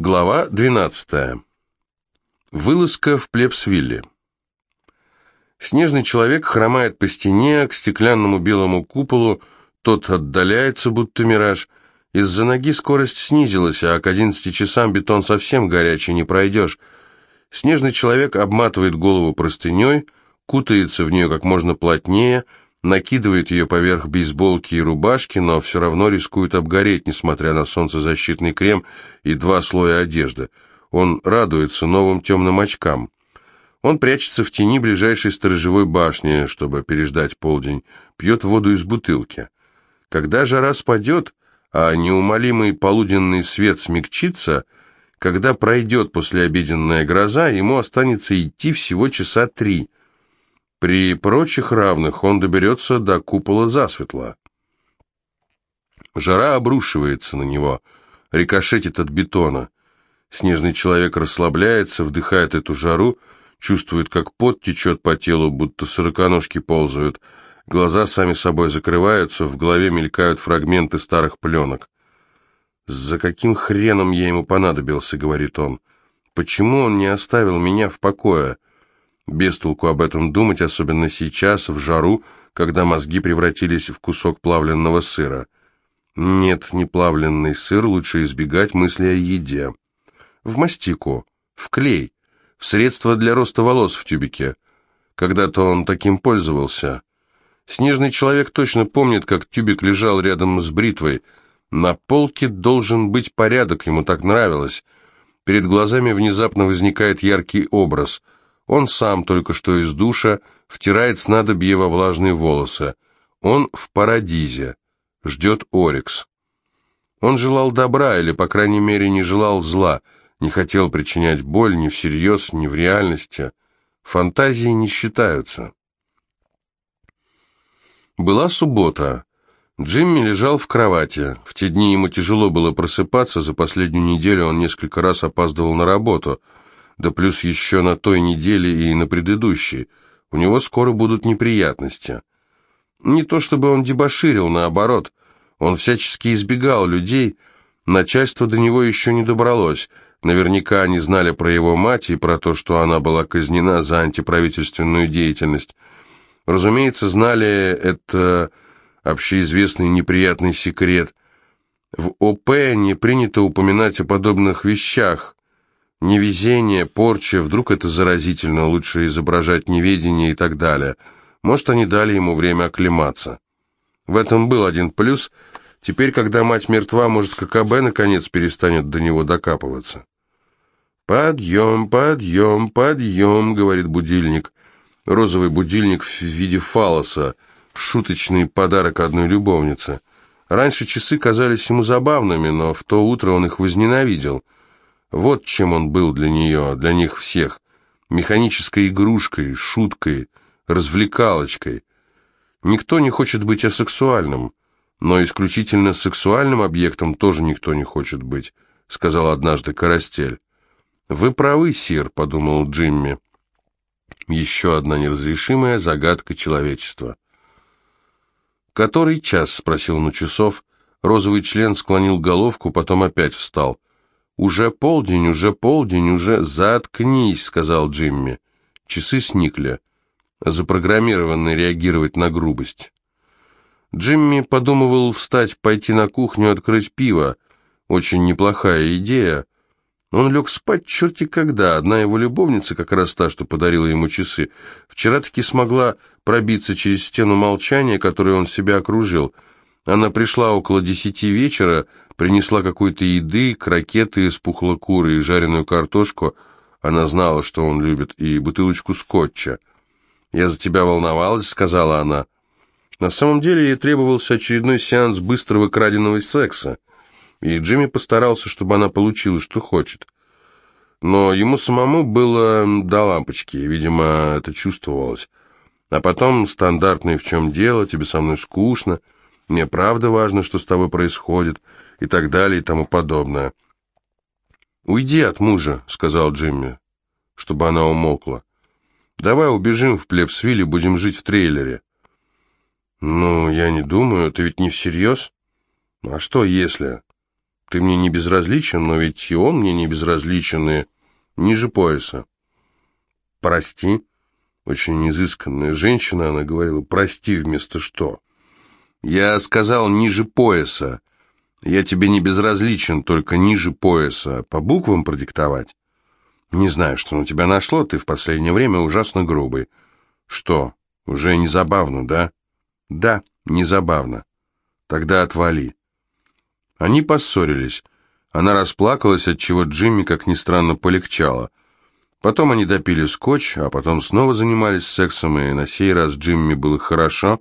Глава 12. Вылазка в Плебсвилле. Снежный человек хромает по стене к стеклянному белому куполу, тот отдаляется, будто мираж. Из-за ноги скорость снизилась, а к 11 часам бетон совсем горячий, не пройдешь. Снежный человек обматывает голову простыней, кутается в нее как можно плотнее, накидывает ее поверх бейсболки и рубашки, но все равно рискует обгореть, несмотря на солнцезащитный крем и два слоя одежды. Он радуется новым темным очкам. Он прячется в тени ближайшей сторожевой башни, чтобы переждать полдень, пьет воду из бутылки. Когда жара спадет, а неумолимый полуденный свет смягчится, когда пройдет послеобеденная гроза, ему останется идти всего часа три – при прочих равных он доберется до купола засветло. Жара обрушивается на него, рикошетит от бетона. Снежный человек расслабляется, вдыхает эту жару, чувствует, как пот течет по телу, будто сороконожки ползают. Глаза сами собой закрываются, в голове мелькают фрагменты старых пленок. «За каким хреном я ему понадобился?» — говорит он. «Почему он не оставил меня в покое?» Без толку об этом думать, особенно сейчас, в жару, когда мозги превратились в кусок плавленного сыра. Нет, не плавленный сыр, лучше избегать мысли о еде. В мастику, в клей, в средство для роста волос в тюбике. Когда-то он таким пользовался. Снежный человек точно помнит, как тюбик лежал рядом с бритвой. На полке должен быть порядок, ему так нравилось. Перед глазами внезапно возникает яркий образ – он сам только что из душа втирает снадобье во влажные волосы. Он в парадизе. Ждет Орикс. Он желал добра, или, по крайней мере, не желал зла, не хотел причинять боль ни всерьез, ни в реальности. Фантазии не считаются. Была суббота. Джимми лежал в кровати. В те дни ему тяжело было просыпаться, за последнюю неделю он несколько раз опаздывал на работу – да плюс еще на той неделе и на предыдущей. У него скоро будут неприятности. Не то чтобы он дебоширил, наоборот. Он всячески избегал людей, начальство до него еще не добралось. Наверняка они знали про его мать и про то, что она была казнена за антиправительственную деятельность. Разумеется, знали это общеизвестный неприятный секрет. В ОП не принято упоминать о подобных вещах, Невезение, порча, вдруг это заразительно, лучше изображать неведение и так далее. Может, они дали ему время оклематься. В этом был один плюс. Теперь, когда мать мертва, может, ККБ наконец перестанет до него докапываться. «Подъем, подъем, подъем», — говорит будильник. Розовый будильник в виде фалоса, шуточный подарок одной любовнице. Раньше часы казались ему забавными, но в то утро он их возненавидел — вот чем он был для нее, для них всех. Механической игрушкой, шуткой, развлекалочкой. Никто не хочет быть асексуальным, но исключительно сексуальным объектом тоже никто не хочет быть, сказал однажды Карастель. «Вы правы, сир», — подумал Джимми. Еще одна неразрешимая загадка человечества. «Который час?» — спросил у часов. Розовый член склонил головку, потом опять встал. «Уже полдень, уже полдень, уже...» «Заткнись», — сказал Джимми. Часы сникли, запрограммированы реагировать на грубость. Джимми подумывал встать, пойти на кухню, открыть пиво. Очень неплохая идея. Он лег спать черти когда. Одна его любовница, как раз та, что подарила ему часы, вчера таки смогла пробиться через стену молчания, которой он себя окружил — она пришла около десяти вечера, принесла какой-то еды, крокеты из пухлокуры и жареную картошку. Она знала, что он любит, и бутылочку скотча. «Я за тебя волновалась», — сказала она. На самом деле ей требовался очередной сеанс быстрого краденого секса, и Джимми постарался, чтобы она получила, что хочет. Но ему самому было до лампочки, видимо, это чувствовалось. А потом стандартный «в чем дело?», «тебе со мной скучно», мне правда важно, что с тобой происходит, и так далее, и тому подобное. «Уйди от мужа», — сказал Джимми, чтобы она умолкла. «Давай убежим в Плебсвиль и будем жить в трейлере». «Ну, я не думаю, ты ведь не всерьез?» «Ну, а что если?» Ты мне не безразличен, но ведь и он мне не безразличен, и ниже пояса. Прости. Очень изысканная женщина, она говорила, прости вместо что. Я сказал ниже пояса. Я тебе не безразличен, только ниже пояса. По буквам продиктовать? Не знаю, что на тебя нашло, ты в последнее время ужасно грубый. Что, уже не забавно, да? Да, не забавно. Тогда отвали. Они поссорились. Она расплакалась, отчего Джимми, как ни странно, полегчало. Потом они допили скотч, а потом снова занимались сексом, и на сей раз Джимми было хорошо,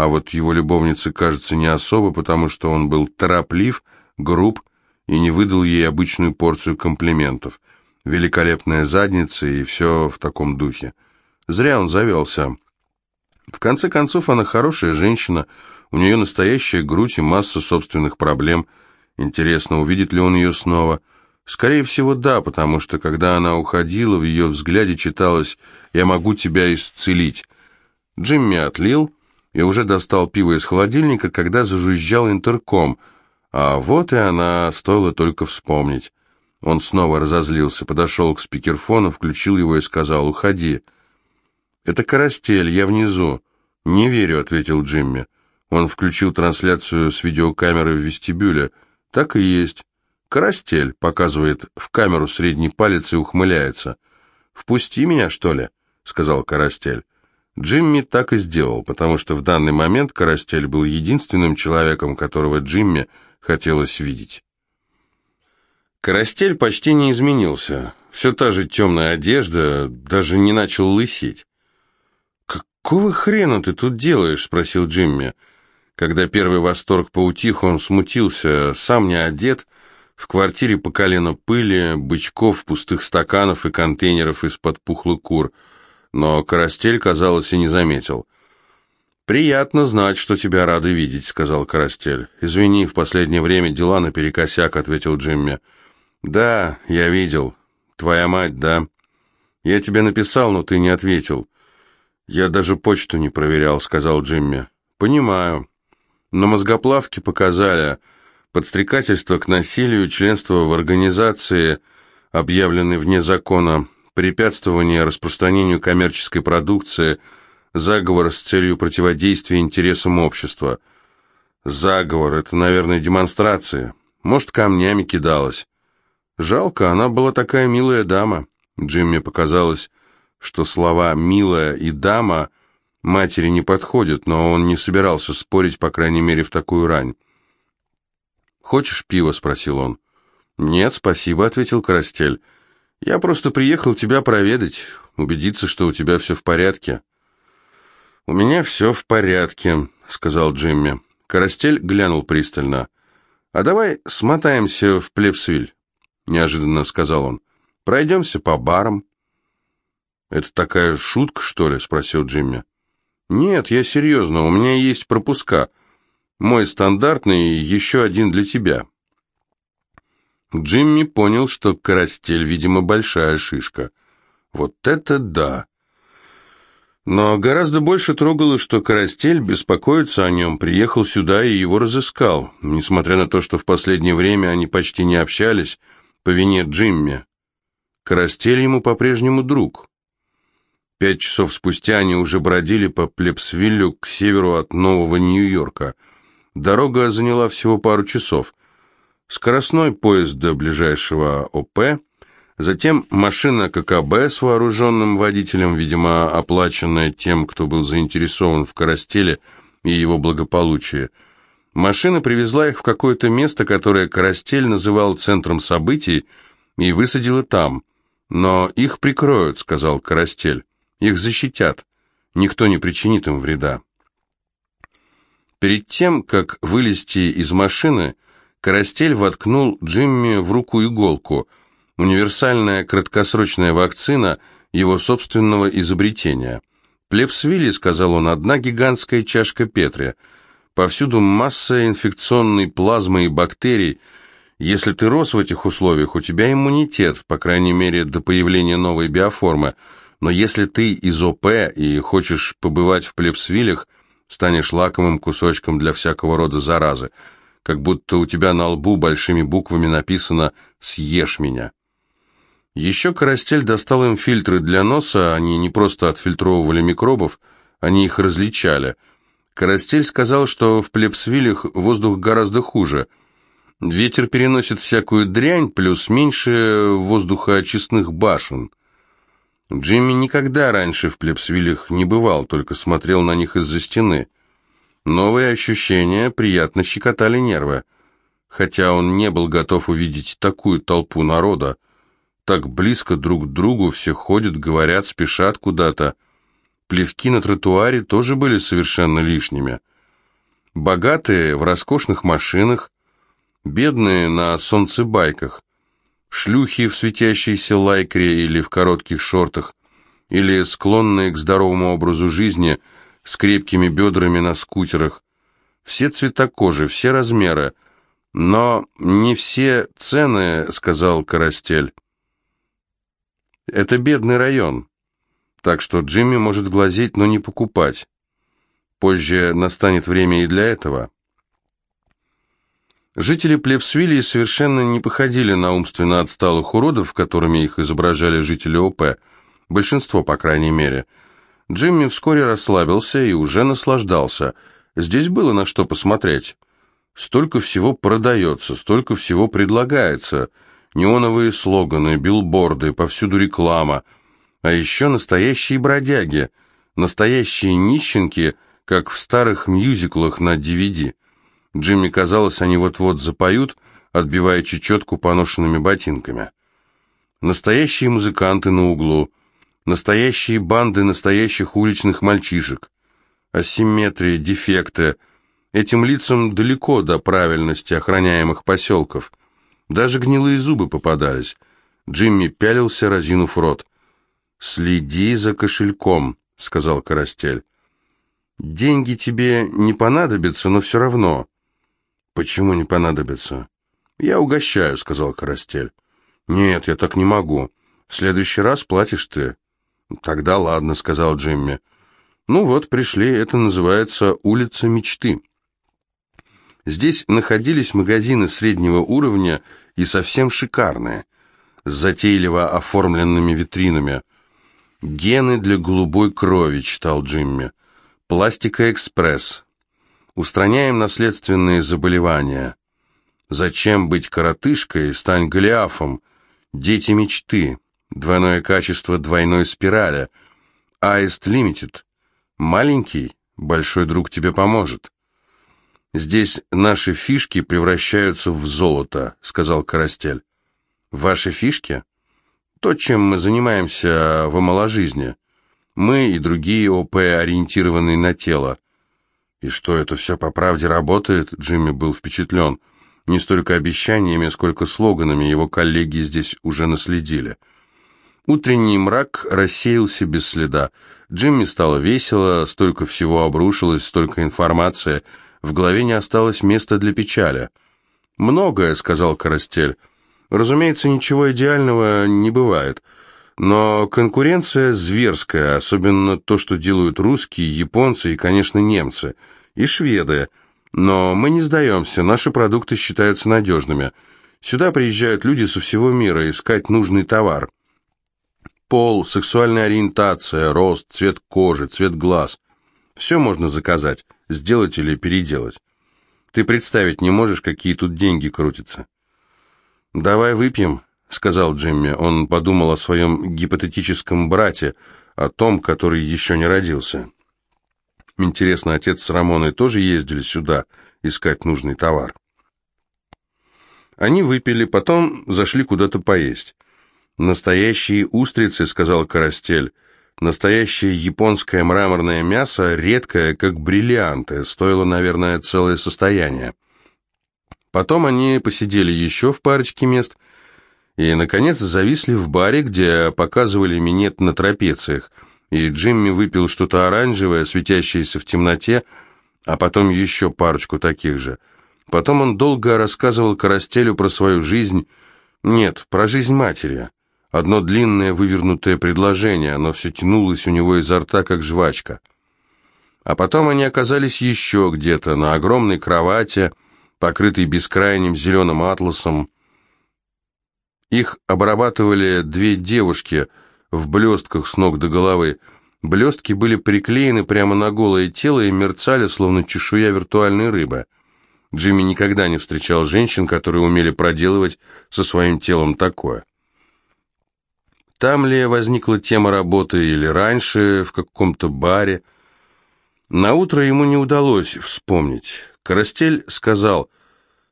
а вот его любовнице, кажется, не особо, потому что он был тороплив, груб и не выдал ей обычную порцию комплиментов. Великолепная задница и все в таком духе. Зря он завелся. В конце концов, она хорошая женщина, у нее настоящая грудь и масса собственных проблем. Интересно, увидит ли он ее снова? Скорее всего, да, потому что, когда она уходила, в ее взгляде читалось «Я могу тебя исцелить». Джимми отлил и уже достал пиво из холодильника, когда зажужжал интерком, а вот и она, стоило только вспомнить. Он снова разозлился, подошел к спикерфону, включил его и сказал «Уходи». «Это Карастель, я внизу». «Не верю», — ответил Джимми. Он включил трансляцию с видеокамеры в вестибюле. «Так и есть». «Карастель», — показывает в камеру средний палец и ухмыляется. «Впусти меня, что ли?» — сказал Карастель. Джимми так и сделал, потому что в данный момент Карастель был единственным человеком, которого Джимми хотелось видеть. Карастель почти не изменился. Все та же темная одежда, даже не начал лысеть. «Какого хрена ты тут делаешь?» — спросил Джимми. Когда первый восторг поутих, он смутился, сам не одет, в квартире по колено пыли, бычков, пустых стаканов и контейнеров из-под пухлых кур, но Карастель, казалось, и не заметил. «Приятно знать, что тебя рады видеть», — сказал Карастель. «Извини, в последнее время дела наперекосяк», — ответил Джимми. «Да, я видел. Твоя мать, да. Я тебе написал, но ты не ответил». «Я даже почту не проверял», — сказал Джимми. «Понимаю. Но мозгоплавки показали подстрекательство к насилию, членство в организации, объявленной вне закона, препятствование распространению коммерческой продукции, заговор с целью противодействия интересам общества. Заговор — это, наверное, демонстрация. Может, камнями кидалась. Жалко, она была такая милая дама. Джимми показалось, что слова «милая» и «дама» матери не подходят, но он не собирался спорить, по крайней мере, в такую рань. «Хочешь пиво?» — спросил он. «Нет, спасибо», — ответил Карастель. «Я просто приехал тебя проведать, убедиться, что у тебя все в порядке». «У меня все в порядке», — сказал Джимми. Карастель глянул пристально. «А давай смотаемся в Плепсвиль» неожиданно сказал он. «Пройдемся по барам». «Это такая шутка, что ли?» — спросил Джимми. «Нет, я серьезно, у меня есть пропуска. Мой стандартный и еще один для тебя». Джимми понял, что Карастель, видимо, большая шишка. Вот это да! Но гораздо больше трогало, что Карастель беспокоится о нем, приехал сюда и его разыскал. Несмотря на то, что в последнее время они почти не общались, по вине Джимми. Карастель ему по-прежнему друг. Пять часов спустя они уже бродили по Плепсвиллю к северу от Нового Нью-Йорка. Дорога заняла всего пару часов. Скоростной поезд до ближайшего ОП, затем машина ККБ с вооруженным водителем, видимо, оплаченная тем, кто был заинтересован в Карастеле и его благополучии – Машина привезла их в какое-то место, которое Карастель называл центром событий, и высадила там. «Но их прикроют», — сказал Карастель. «Их защитят. Никто не причинит им вреда». Перед тем, как вылезти из машины, Карастель воткнул Джимми в руку иголку. Универсальная краткосрочная вакцина его собственного изобретения. «Плебсвилли», — сказал он, — «одна гигантская чашка Петри». Повсюду масса инфекционной плазмы и бактерий. Если ты рос в этих условиях, у тебя иммунитет, по крайней мере, до появления новой биоформы. Но если ты из ОП и хочешь побывать в плебсвилях, станешь лакомым кусочком для всякого рода заразы. Как будто у тебя на лбу большими буквами написано «Съешь меня». Еще Карастель достал им фильтры для носа, они не просто отфильтровывали микробов, они их различали. Карастель сказал, что в Плепсвилях воздух гораздо хуже. Ветер переносит всякую дрянь, плюс меньше воздухоочистных башен. Джимми никогда раньше в Плепсвилях не бывал, только смотрел на них из-за стены. Новые ощущения приятно щекотали нервы, хотя он не был готов увидеть такую толпу народа. Так близко друг к другу все ходят, говорят, спешат куда-то. Плевки на тротуаре тоже были совершенно лишними. Богатые в роскошных машинах, бедные на солнцебайках, шлюхи в светящейся лайкре или в коротких шортах, или склонные к здоровому образу жизни с крепкими бедрами на скутерах. Все цвета кожи, все размеры, но не все цены, сказал Карастель. Это бедный район, так что Джимми может глазеть, но не покупать. Позже настанет время и для этого. Жители Плебсвилли совершенно не походили на умственно отсталых уродов, которыми их изображали жители ОП, большинство, по крайней мере. Джимми вскоре расслабился и уже наслаждался. Здесь было на что посмотреть. Столько всего продается, столько всего предлагается. Неоновые слоганы, билборды, повсюду реклама. А еще настоящие бродяги, настоящие нищенки, как в старых мюзиклах на DVD. Джимми казалось, они вот-вот запоют, отбивая чечетку поношенными ботинками. Настоящие музыканты на углу, настоящие банды настоящих уличных мальчишек. Асимметрия, дефекты. Этим лицам далеко до правильности охраняемых поселков. Даже гнилые зубы попадались. Джимми пялился, разинув рот. «Следи за кошельком», — сказал Карастель. «Деньги тебе не понадобятся, но все равно. «Почему не понадобится?» «Я угощаю», — сказал Карастель. «Нет, я так не могу. В следующий раз платишь ты». «Тогда ладно», — сказал Джимми. «Ну вот, пришли, это называется «Улица мечты». Здесь находились магазины среднего уровня и совсем шикарные, с затейливо оформленными витринами. «Гены для голубой крови», — читал Джимми. «Пластика Экспресс», Устраняем наследственные заболевания. Зачем быть коротышкой, стань Голиафом? Дети мечты. Двойное качество двойной спирали. Аист Лимитед. Маленький, большой друг тебе поможет. Здесь наши фишки превращаются в золото, сказал Карастель. Ваши фишки? То, чем мы занимаемся в омоложизне. Мы и другие ОП, ориентированные на тело. И что это все по правде работает, Джимми был впечатлен. Не столько обещаниями, сколько слоганами его коллеги здесь уже наследили. Утренний мрак рассеялся без следа. Джимми стало весело, столько всего обрушилось, столько информации. В голове не осталось места для печали. «Многое», — сказал Карастель. «Разумеется, ничего идеального не бывает». Но конкуренция зверская, особенно то, что делают русские, японцы и, конечно, немцы, и шведы. Но мы не сдаемся, наши продукты считаются надежными. Сюда приезжают люди со всего мира искать нужный товар. Пол, сексуальная ориентация, рост, цвет кожи, цвет глаз. Все можно заказать, сделать или переделать. Ты представить не можешь, какие тут деньги крутятся. «Давай выпьем», — сказал Джимми. Он подумал о своем гипотетическом брате, о том, который еще не родился. Интересно, отец с Рамоной тоже ездили сюда искать нужный товар? Они выпили, потом зашли куда-то поесть. «Настоящие устрицы», — сказал Карастель. «Настоящее японское мраморное мясо, редкое, как бриллианты, стоило, наверное, целое состояние». Потом они посидели еще в парочке мест — и, наконец, зависли в баре, где показывали минет на трапециях, и Джимми выпил что-то оранжевое, светящееся в темноте, а потом еще парочку таких же. Потом он долго рассказывал Карастелю про свою жизнь, нет, про жизнь матери. Одно длинное вывернутое предложение, оно все тянулось у него изо рта, как жвачка. А потом они оказались еще где-то, на огромной кровати, покрытый бескрайним зеленым атласом. Их обрабатывали две девушки в блестках с ног до головы. Блестки были приклеены прямо на голое тело и мерцали, словно чешуя виртуальной рыбы. Джимми никогда не встречал женщин, которые умели проделывать со своим телом такое. Там ли возникла тема работы или раньше, в каком-то баре? На утро ему не удалось вспомнить. Карастель сказал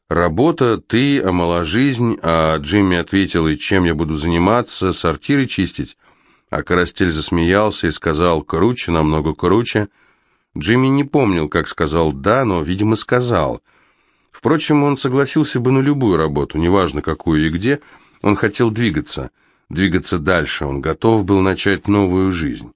«Работа, ты, а мала жизнь», а Джимми ответил «И чем я буду заниматься? Сортиры чистить?» А Карастель засмеялся и сказал «Круче, намного круче». Джимми не помнил, как сказал «да», но, видимо, сказал. Впрочем, он согласился бы на любую работу, неважно какую и где, он хотел двигаться, двигаться дальше, он готов был начать новую жизнь.